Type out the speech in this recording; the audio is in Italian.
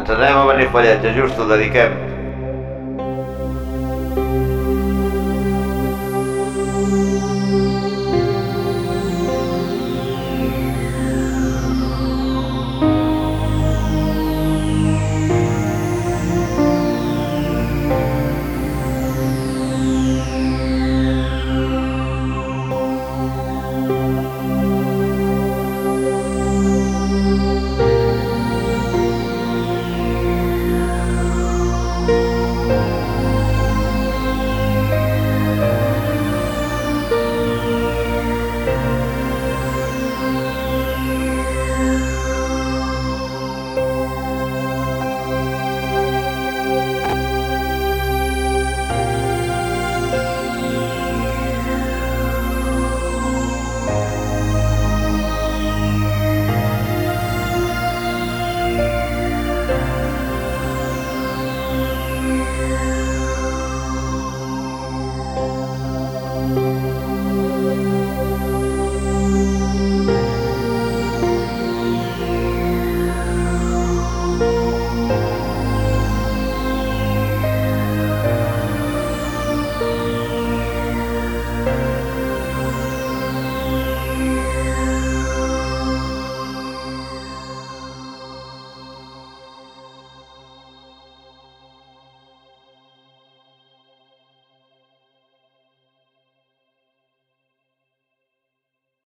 Entreremo per il fogliaggio giusto, dopodiché